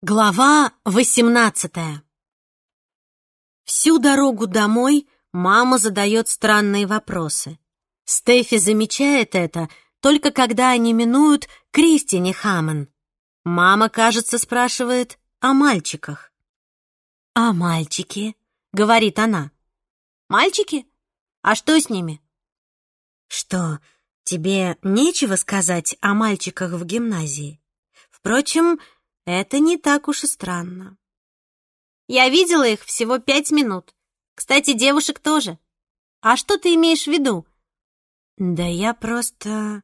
Глава восемнадцатая Всю дорогу домой мама задает странные вопросы. Стефи замечает это только когда они минуют Кристине Хаммон. Мама, кажется, спрашивает о мальчиках. «А мальчики?» — говорит она. «Мальчики? А что с ними?» «Что, тебе нечего сказать о мальчиках в гимназии? Впрочем, это не так уж и странно. Я видела их всего пять минут. Кстати, девушек тоже. А что ты имеешь в виду? Да я просто...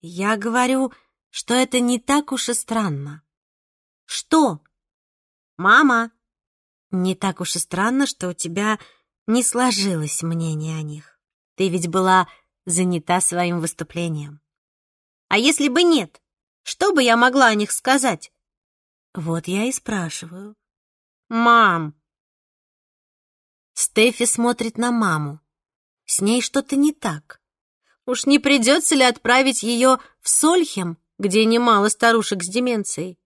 Я говорю, что это не так уж и странно. Что? Мама, не так уж и странно, что у тебя не сложилось мнение о них. Ты ведь была занята своим выступлением. А если бы нет, что бы я могла о них сказать? Вот я и спрашиваю. Мам! Стефи смотрит на маму. С ней что-то не так. Уж не придется ли отправить ее в Сольхем, где немало старушек с деменцией?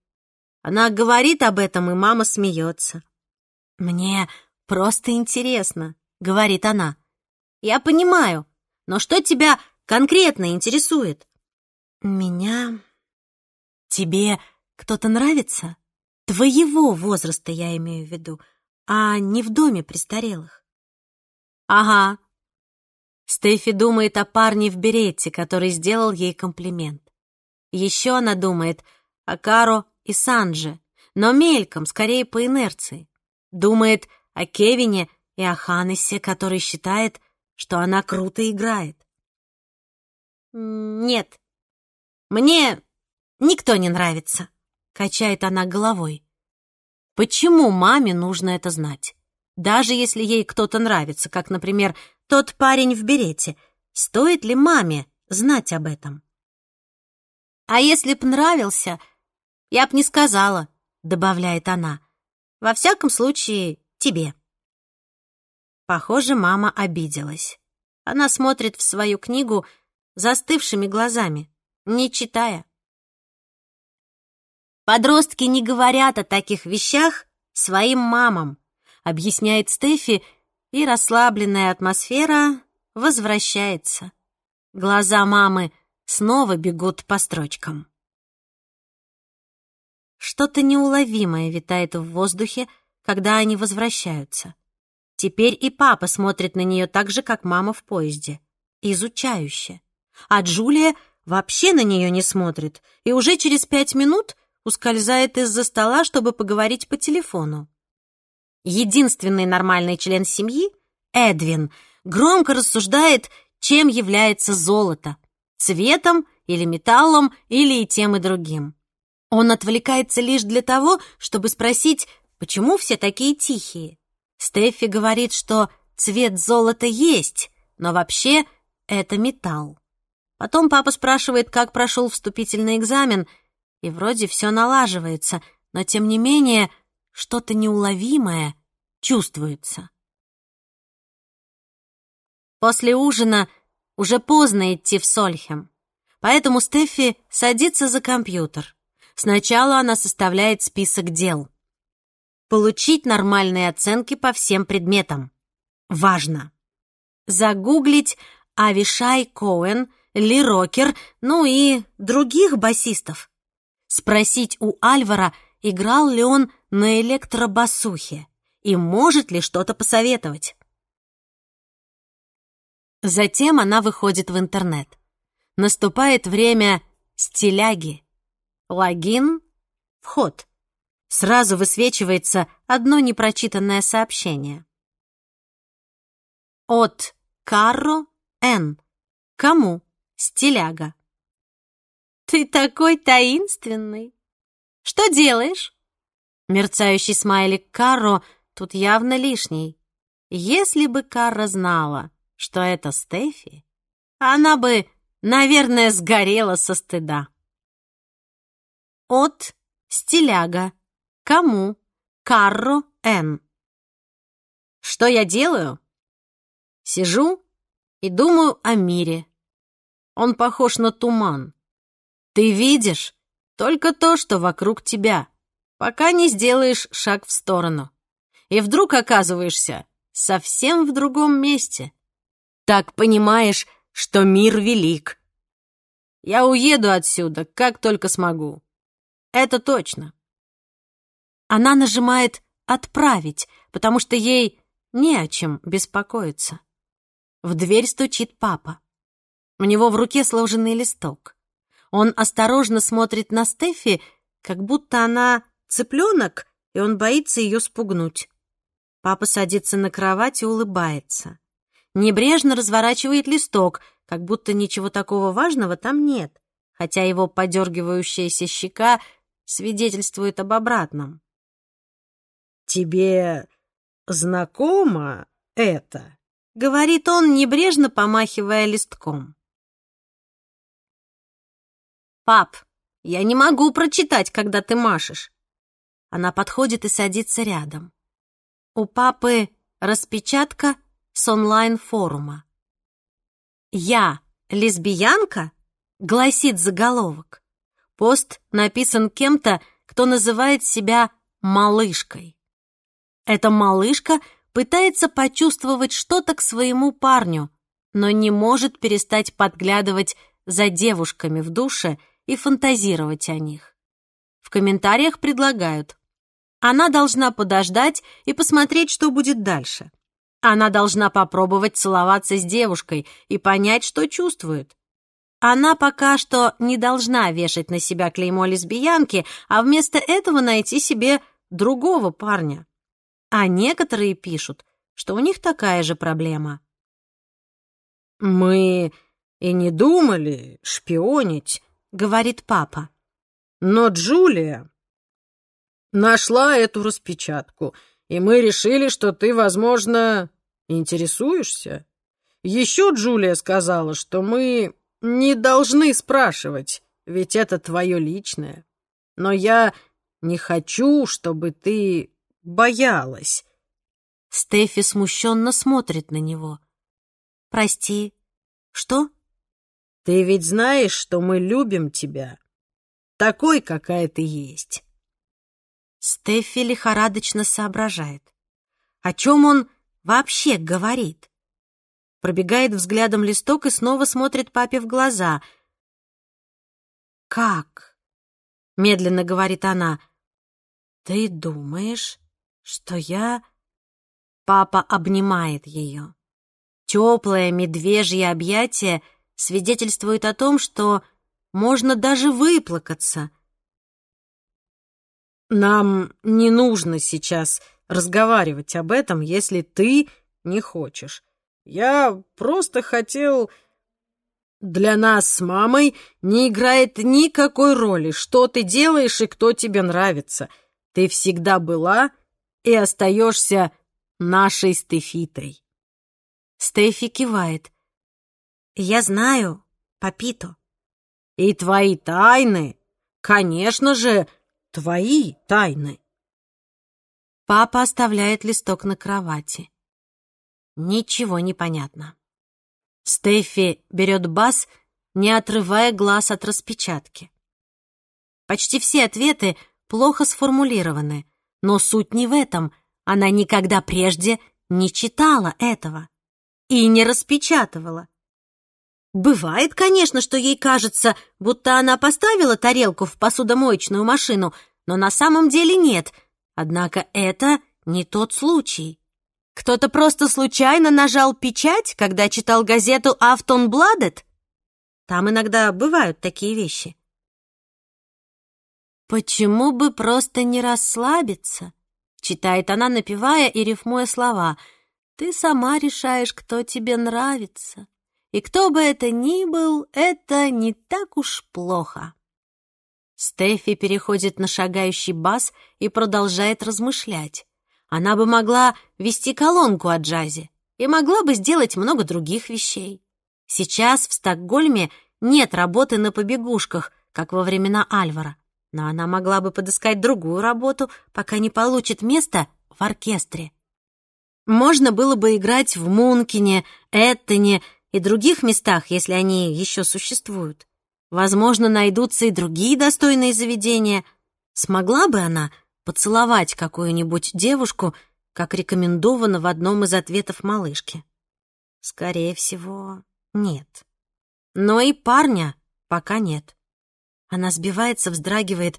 Она говорит об этом, и мама смеется. «Мне просто интересно», — говорит она. «Я понимаю, но что тебя конкретно интересует?» «Меня... Тебе кто-то нравится? Твоего возраста я имею в виду, а не в доме престарелых. Ага. Стефи думает о парне в берете, который сделал ей комплимент. Еще она думает о Каро и Санже, но мельком, скорее по инерции. Думает о Кевине и о Ханнесе, который считает, что она круто играет. Нет, мне никто не нравится. Качает она головой. Почему маме нужно это знать? Даже если ей кто-то нравится, как, например, тот парень в берете, стоит ли маме знать об этом? А если б нравился, я б не сказала, добавляет она. Во всяком случае, тебе. Похоже, мама обиделась. Она смотрит в свою книгу застывшими глазами, не читая. Подростки не говорят о таких вещах своим мамам, объясняет Стефи, и расслабленная атмосфера возвращается. Глаза мамы снова бегут по строчкам. Что-то неуловимое витает в воздухе, когда они возвращаются. Теперь и папа смотрит на нее так же, как мама в поезде, изучающе. А Джулия вообще на нее не смотрит, и уже через пять минут ускользает из-за стола, чтобы поговорить по телефону. Единственный нормальный член семьи, Эдвин, громко рассуждает, чем является золото — цветом или металлом, или и тем, и другим. Он отвлекается лишь для того, чтобы спросить, почему все такие тихие. Стеффи говорит, что цвет золота есть, но вообще это металл. Потом папа спрашивает, как прошел вступительный экзамен, и вроде все налаживается, но тем не менее что-то неуловимое чувствуется. После ужина уже поздно идти в Сольхем, поэтому Стефи садится за компьютер. Сначала она составляет список дел. Получить нормальные оценки по всем предметам. Важно. Загуглить Авишай Коэн, Ли Рокер, ну и других басистов спросить у Альвара, играл ли он на электробасухе и может ли что-то посоветовать. Затем она выходит в интернет. Наступает время стиляги. Логин, вход. Сразу высвечивается одно непрочитанное сообщение. От Карро Н. Кому? Стиляга. «Ты такой таинственный! Что делаешь?» Мерцающий смайлик Карро тут явно лишний. Если бы Карра знала, что это Стефи, она бы, наверное, сгорела со стыда. От стиляга. Кому? Карро Н. Что я делаю? Сижу и думаю о мире. Он похож на туман. Ты видишь только то, что вокруг тебя. пока не сделаешь шаг в сторону. И вдруг оказываешься совсем в другом месте. Так понимаешь, что мир велик. Я уеду отсюда, как только смогу. Это точно. Она нажимает «отправить», потому что ей не о чем беспокоиться. В дверь стучит папа. У него в руке сложенный листок. Он осторожно смотрит на Стефи, как будто она цыпленок, и он боится ее спугнуть. Папа садится на кровать и улыбается. Небрежно разворачивает листок, как будто ничего такого важного там нет, хотя его подергивающаяся щека свидетельствует об обратном. «Тебе знакомо это?» — говорит он, небрежно помахивая листком. «Пап, я не могу прочитать, когда ты машешь». Она подходит и садится рядом. У папы распечатка с онлайн-форума. «Я лесбиянка?» — гласит заголовок. Пост написан кем-то, кто называет себя «малышкой». Эта малышка пытается почувствовать что-то к своему парню, но не может перестать подглядывать за девушками в душе и фантазировать о них. В комментариях предлагают. Она должна подождать и посмотреть, что будет дальше. Она должна попробовать целоваться с девушкой и понять, что чувствует. Она пока что не должна вешать на себя клеймо лесбиянки, а вместо этого найти себе другого парня. А некоторые пишут, что у них такая же проблема. «Мы и не думали шпионить», — говорит папа. «Но Джулия нашла эту распечатку, и мы решили, что ты, возможно, интересуешься. Еще Джулия сказала, что мы не должны спрашивать, ведь это твое личное. Но я не хочу, чтобы ты боялась». Стефи смущенно смотрит на него. «Прости, что?» Ты ведь знаешь, что мы любим тебя, такой, какая ты есть. Стефи лихорадочно соображает. О чем он вообще говорит? Пробегает взглядом листок и снова смотрит папе в глаза. «Как?» — медленно говорит она. «Ты думаешь, что я...» Папа обнимает ее. Теплое медвежье объятие — свидетельствует о том, что можно даже выплакаться. «Нам не нужно сейчас разговаривать об этом, если ты не хочешь. Я просто хотел...» Для нас с мамой не играет никакой роли, что ты делаешь и кто тебе нравится. Ты всегда была и остаешься нашей Стефитой. Стефи кивает. Я знаю, Папито. И твои тайны, конечно же, твои тайны. Папа оставляет листок на кровати. Ничего не понятно. Стефи берет бас, не отрывая глаз от распечатки. Почти все ответы плохо сформулированы, но суть не в этом. Она никогда прежде не читала этого и не распечатывала. Бывает, конечно, что ей кажется, будто она поставила тарелку в посудомоечную машину, но на самом деле нет. Однако это не тот случай. Кто-то просто случайно нажал печать, когда читал газету «Автон Бладет»? Там иногда бывают такие вещи. «Почему бы просто не расслабиться?» — читает она, напевая и рифмуя слова. «Ты сама решаешь, кто тебе нравится». И кто бы это ни был, это не так уж плохо. Стефи переходит на шагающий бас и продолжает размышлять. Она бы могла вести колонку о джазе и могла бы сделать много других вещей. Сейчас в Стокгольме нет работы на побегушках, как во времена Альвара, но она могла бы подыскать другую работу, пока не получит место в оркестре. Можно было бы играть в Мункине, Эттоне и других местах, если они еще существуют. Возможно, найдутся и другие достойные заведения. Смогла бы она поцеловать какую-нибудь девушку, как рекомендовано в одном из ответов малышки? Скорее всего, нет. Но и парня пока нет. Она сбивается, вздрагивает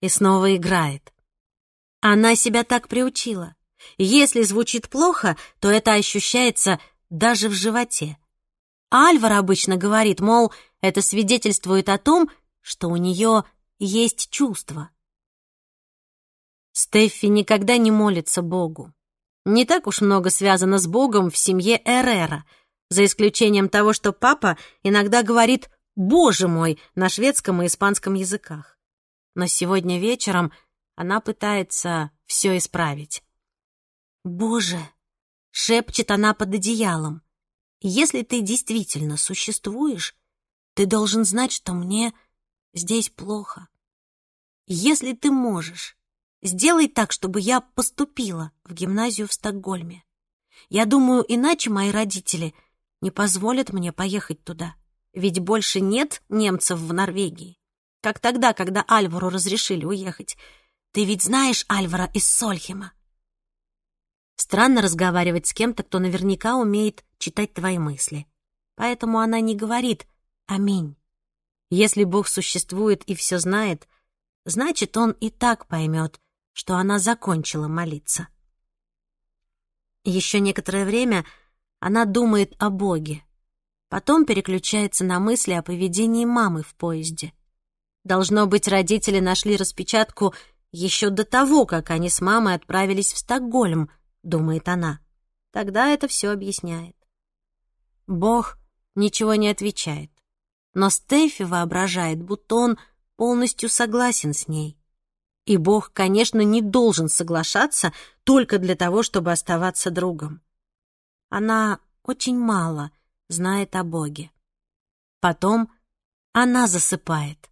и снова играет. Она себя так приучила. Если звучит плохо, то это ощущается даже в животе. Альвар обычно говорит, мол, это свидетельствует о том, что у нее есть чувства. Стеффи никогда не молится Богу. Не так уж много связано с Богом в семье Эрера, за исключением того, что папа иногда говорит «Боже мой» на шведском и испанском языках. Но сегодня вечером она пытается все исправить. «Боже!» — шепчет она под одеялом. «Если ты действительно существуешь, ты должен знать, что мне здесь плохо. Если ты можешь, сделай так, чтобы я поступила в гимназию в Стокгольме. Я думаю, иначе мои родители не позволят мне поехать туда, ведь больше нет немцев в Норвегии. Как тогда, когда Альвару разрешили уехать. Ты ведь знаешь Альвара из Сольхема. Странно разговаривать с кем-то, кто наверняка умеет читать твои мысли. Поэтому она не говорит «Аминь». Если Бог существует и все знает, значит, Он и так поймет, что она закончила молиться. Еще некоторое время она думает о Боге, потом переключается на мысли о поведении мамы в поезде. Должно быть, родители нашли распечатку еще до того, как они с мамой отправились в Стокгольм, думает она. Тогда это все объясняет. Бог ничего не отвечает. Но Стефи воображает, будто он полностью согласен с ней. И Бог, конечно, не должен соглашаться только для того, чтобы оставаться другом. Она очень мало знает о Боге. Потом она засыпает.